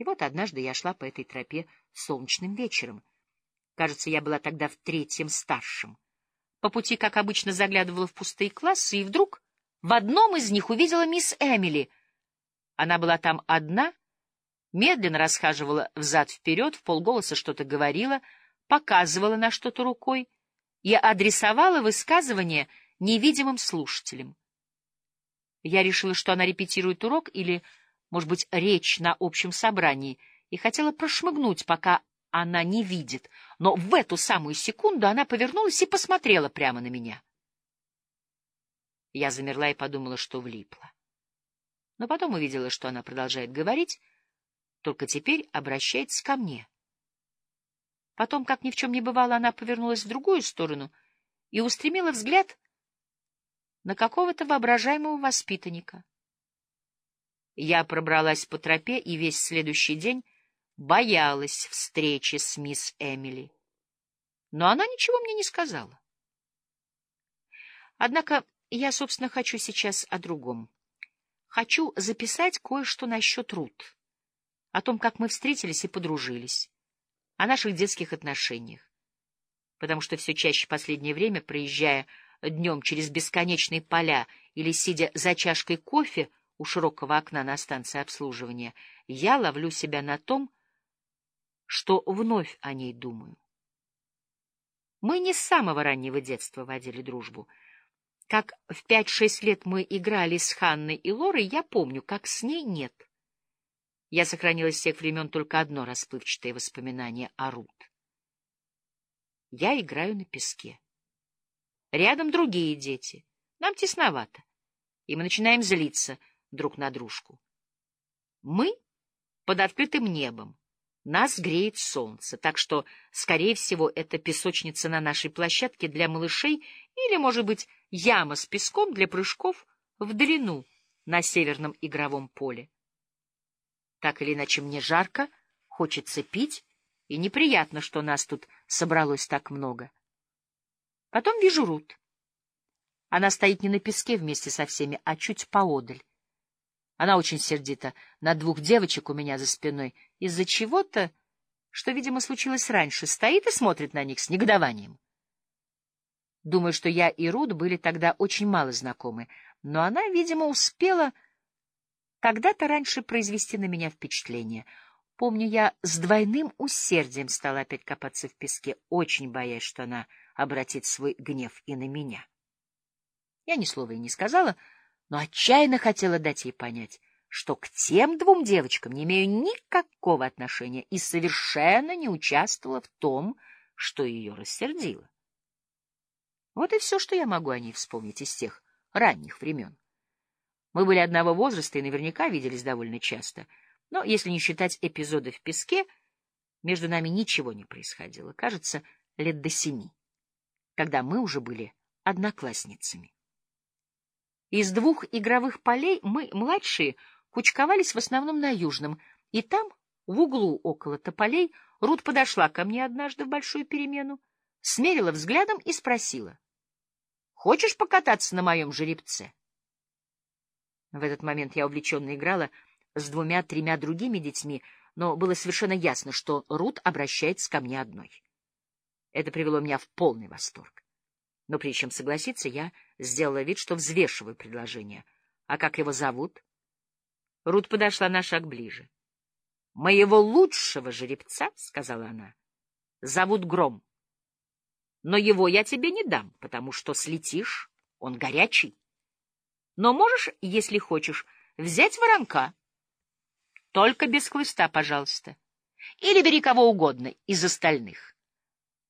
И вот однажды я шла по этой тропе солнечным вечером. Кажется, я была тогда в третьем старшем. По пути, как обычно, заглядывала в пустые классы, и вдруг в одном из них увидела мисс Эмили. Она была там одна, медленно расхаживала взад-вперед, в полголоса что-то говорила, показывала на что-то рукой и адресовала высказывание невидимым слушателям. Я решила, что она репетирует урок или, может быть, речь на общем собрании, и хотела прошмыгнуть, пока она не видит, но в эту самую секунду она повернулась и посмотрела прямо на меня. Я замерла и подумала, что влипла. Но потом увидела, что она продолжает говорить, только теперь обращается ко мне. Потом, как ни в чем не бывало, она повернулась в другую сторону и устремила взгляд на какого-то воображаемого воспитанника. Я пробралась по тропе и весь следующий день боялась встречи с мисс Эмили. Но она ничего мне не сказала. Однако я, собственно, хочу сейчас о другом. Хочу записать кое-что насчет Рут, о том, как мы встретились и подружились, о наших детских отношениях. Потому что все чаще последнее время, проезжая днем через бесконечные поля или сидя за чашкой кофе у широкого окна на станции обслуживания, я ловлю себя на том, что вновь о ней думаю. Мы не с самого раннего детства водили дружбу. Как в пять-шесть лет мы играли с Ханной и Лорой, я помню, как с ней нет. Я сохранила с тех времен только одно расплывчатое воспоминание о Рут. Я играю на песке. Рядом другие дети. Нам тесновато. И мы начинаем злиться друг на дружку. Мы под открытым небом. Нас греет солнце, так что, скорее всего, это песочница на нашей площадке для малышей или, может быть, яма с песком для прыжков в длину на северном игровом поле. Так или иначе, мне жарко, хочется пить, и неприятно, что нас тут собралось так много. Потом вижу Рут. Она стоит не на песке вместе со всеми, а чуть поодаль. Она очень сердита на двух девочек у меня за спиной из-за чего-то, что, видимо, случилось раньше, стоит и смотрит на них с негодованием. Думаю, что я и Рут были тогда очень мало знакомы, но она, видимо, успела когда-то раньше произвести на меня впечатление. Помню, я с двойным усердием стала опять копаться в песке, очень боясь, что она обратит свой гнев и на меня. Я ни слова и не сказала, — но отчаянно хотела дать ей понять, что к тем двум девочкам не имею никакого отношения и совершенно не участвовала в том, что ее рассердило. Вот и все, что я могу о ней вспомнить из тех ранних времен. Мы были одного возраста и наверняка виделись довольно часто, но если не считать эпизоды в песке, между нами ничего не происходило, кажется, лет до семи, когда мы уже были одноклассницами. Из двух игровых полей мы, младшие, кучковались в основном на южном, и там, в углу около тополей, Рут подошла ко мне однажды в большую перемену, смерила взглядом и спросила. — Хочешь покататься на моем жеребце? В этот момент я увлеченно играла с двумя-тремя другими детьми, но было совершенно ясно, что Рут обращается ко мне одной. Это привело меня в полный восторг. Но прежде чем согласиться, я сделала вид, что взвешиваю предложение. А как его зовут? Рут подошла на шаг ближе. — Моего лучшего жеребца, — сказала она, — зовут Гром. Но его я тебе не дам, потому что слетишь, он горячий. Но можешь, если хочешь, взять воронка. Только без хлыста, пожалуйста. Или бери кого угодно из остальных.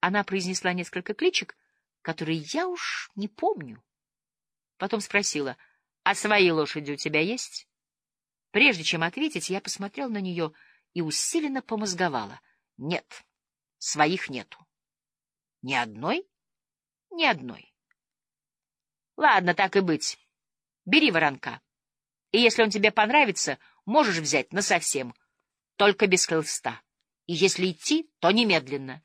Она произнесла несколько кличек, которые я уж не помню. Потом спросила, «А свои лошади у тебя есть?» Прежде чем ответить, я посмотрел на нее и усиленно помозговала. «Нет, своих нету». «Ни одной?» «Ни одной». «Ладно, так и быть. Бери воронка. И если он тебе понравится, можешь взять насовсем, только без холста. И если идти, то немедленно».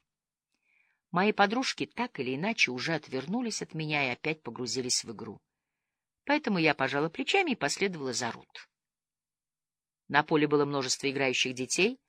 Мои подружки так или иначе уже отвернулись от меня и опять погрузились в игру. Поэтому я пожала плечами и последовала за Рут. На поле было множество играющих детей,